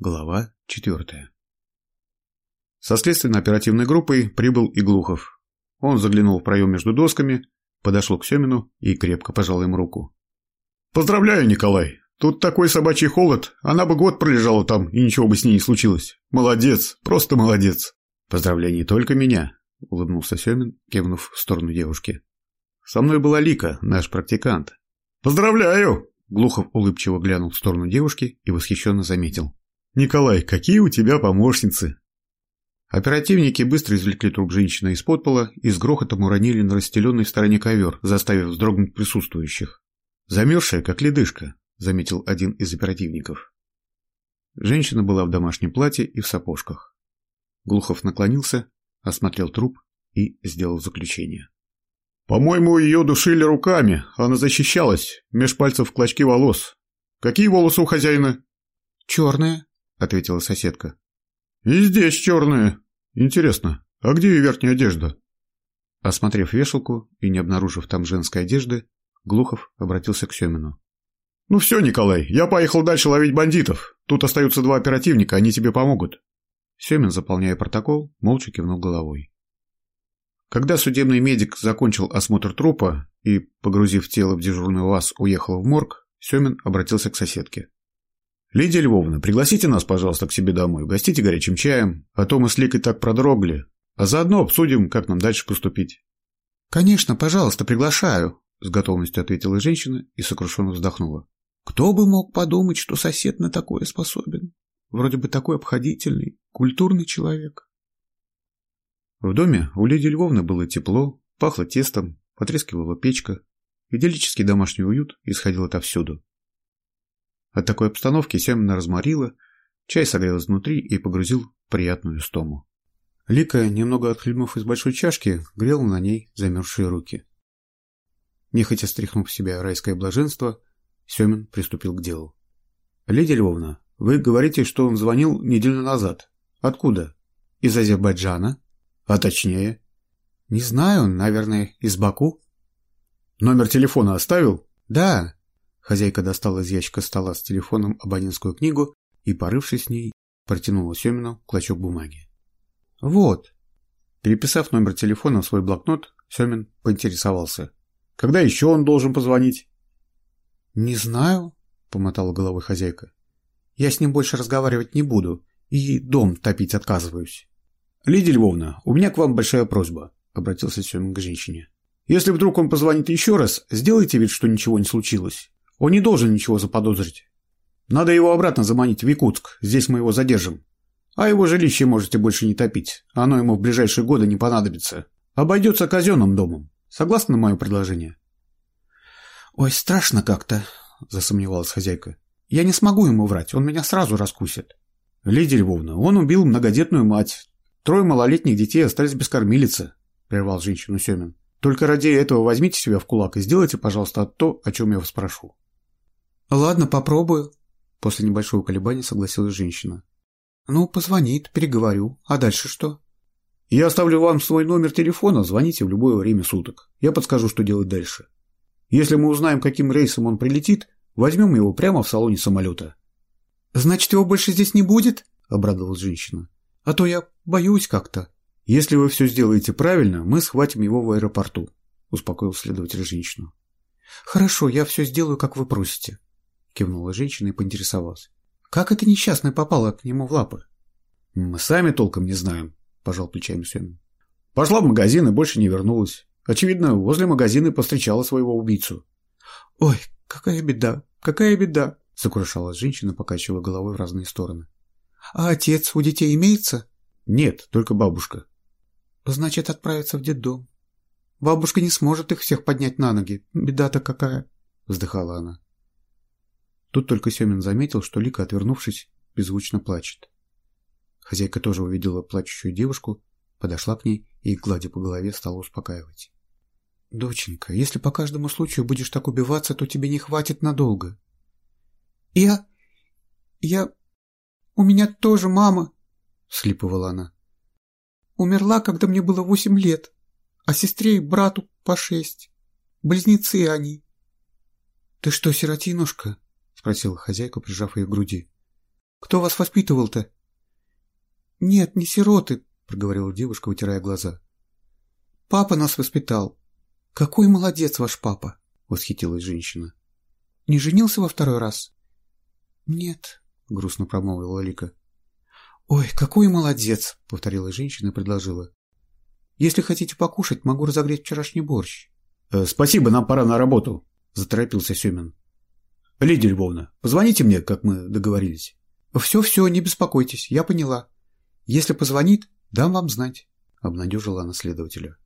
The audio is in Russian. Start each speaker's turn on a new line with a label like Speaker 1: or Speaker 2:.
Speaker 1: Глава четвертая. Со следственно-оперативной группой прибыл и Глухов. Он заглянул в проем между досками, подошел к Семину и крепко пожал им руку. «Поздравляю, Николай! Тут такой собачий холод, она бы год пролежала там, и ничего бы с ней не случилось. Молодец, просто молодец!» «Поздравляй не только меня», — улыбнулся Семин, кивнув в сторону девушки. «Со мной была Лика, наш практикант». «Поздравляю!» Глухов улыбчиво глянул в сторону девушки и восхищенно заметил. «Николай, какие у тебя помощницы!» Оперативники быстро извлекли труп женщины из-под пола и с грохотом уронили на расстеленный в стороне ковер, заставив вздрогнуть присутствующих. «Замерзшая, как ледышка», — заметил один из оперативников. Женщина была в домашнем платье и в сапожках. Глухов наклонился, осмотрел труп и сделал заключение. «По-моему, ее душили руками, она защищалась, меж пальцев клочки волос. Какие волосы у хозяина?»
Speaker 2: «Черные», — ответила соседка. «И здесь черные. Интересно, а где ее верхняя одежда?»
Speaker 1: Осмотрев вешалку и не обнаружив там женской одежды, Глухов обратился к Семину.
Speaker 2: «Ну все, Николай, я поехал дальше ловить бандитов. Тут остаются два оперативника, они тебе помогут».
Speaker 1: Семин, заполняя протокол, молча кивнул головой. Когда судебный медик закончил осмотр трупа и, погрузив тело в дежурный УАЗ, уехал в морг, Семин обратился к соседке. «Лидия Львовна, пригласите нас, пожалуйста, к себе домой, угостите горячим чаем, а то мы с Ликой так продрогли, а заодно обсудим, как нам дальше поступить».
Speaker 2: «Конечно, пожалуйста, приглашаю», — с готовностью ответила женщина и сокрушенно вздохнула. «Кто бы мог подумать, что сосед на такое способен? Вроде бы такой обходительный, культурный человек».
Speaker 1: В доме у Лидии Львовны было тепло, пахло тестом, потрескивала печка, идиллический домашний уют исходил отовсюду. От такой обстановки Семена разморило, чай согрел изнутри и погрузил в приятную стому. Лика, немного отхлебнув из большой чашки, грела на ней замерзшие руки. Нехотя стряхнув в себя райское блаженство, Семин приступил к делу. «Лидия Львовна, вы говорите, что он звонил неделю назад. Откуда? Из Азербайджана? А точнее?»
Speaker 2: «Не знаю, наверное, из Баку».
Speaker 1: «Номер телефона оставил?»
Speaker 2: «Да,
Speaker 1: Хозяйка достала из ящика стола с телефоном абонентскую книгу и, порывшись с ней, протянула Семину клочок бумаги.
Speaker 2: «Вот».
Speaker 1: Переписав номер телефона в свой блокнот, Семин поинтересовался. «Когда еще он должен позвонить?»
Speaker 2: «Не знаю», — помотала головой хозяйка. «Я с ним больше разговаривать не буду и дом топить отказываюсь».
Speaker 1: «Лидия Львовна, у меня к вам большая просьба», — обратился Семин к женщине. «Если вдруг он позвонит еще раз, сделайте вид, что ничего не случилось. Он не должен ничего заподозрить. Надо его обратно заманить в Якутск, здесь мы его задержим. А его жилище можете больше не топить, оно ему в ближайшие годы не понадобится. Обойдется казенным домом. Согласны на мое предложение?
Speaker 2: «Ой, страшно как-то», — засомневалась хозяйка. «Я не смогу ему врать, он меня сразу раскусит».
Speaker 1: «Лидия Львовна, он убил многодетную мать. Трое малолетних детей остались без кормилицы», — прервал женщину Семин. «Только ради этого возьмите себя в кулак и сделайте, пожалуйста, то, о чем я вас прошу».
Speaker 2: «Ладно, попробую», — после небольшого колебания согласилась женщина. «Ну, позвонит, переговорю. А дальше что?»
Speaker 1: «Я оставлю вам свой номер телефона, звоните в любое время суток. Я подскажу, что делать дальше. Если мы узнаем, каким рейсом он прилетит, возьмем его прямо в салоне самолета».
Speaker 2: «Значит, его больше здесь не будет?» — обрадовалась женщина. «А то я боюсь как-то».
Speaker 1: «Если вы все сделаете правильно, мы схватим его в аэропорту», — успокоил следователь женщину.
Speaker 2: «Хорошо, я все сделаю, как вы просите», кивнула женщина и поинтересовалась. Как это несчастная попала к нему в лапы?
Speaker 1: Мы сами толком не знаем, пожал плечами Семин. Пошла в магазин и больше не вернулась. Очевидно, возле магазина повстречала своего убийцу.
Speaker 2: Ой, какая беда, какая беда, сокрушалась женщина, покачивая головой в разные стороны. А отец у детей имеется?
Speaker 1: Нет, только бабушка.
Speaker 2: Значит, отправиться в детдом. Бабушка не сможет их всех поднять на ноги. Беда-то какая, вздыхала она.
Speaker 1: Тут только Семин заметил, что Лика, отвернувшись, беззвучно плачет. Хозяйка тоже увидела плачущую девушку, подошла к ней и, гладя по голове, стала успокаивать.
Speaker 2: «Доченька, если по каждому случаю будешь так убиваться, то тебе не хватит надолго». «Я... я... у меня тоже мама...» — слипывала она. «Умерла, когда мне было восемь лет, а сестре и брату по шесть. Близнецы они». «Ты что, сиротинушка?» — спросила хозяйка, прижав ее к груди. Кто вас воспитывал-то?» «Нет, не сироты», — проговорила девушка, вытирая глаза. «Папа нас воспитал. Какой молодец ваш папа!» — восхитилась женщина. «Не женился во второй раз?» «Нет», — грустно промолвила Лика. «Ой, какой молодец!» — повторила женщина и предложила. «Если хотите покушать, могу разогреть вчерашний борщ».
Speaker 1: «Э, «Спасибо, нам пора на работу», — заторопился Семин. «Лидия Львовна, позвоните мне, как мы договорились».
Speaker 2: «Все-все, не беспокойтесь, я поняла. Если позвонит, дам вам знать», — обнадежила она следователя.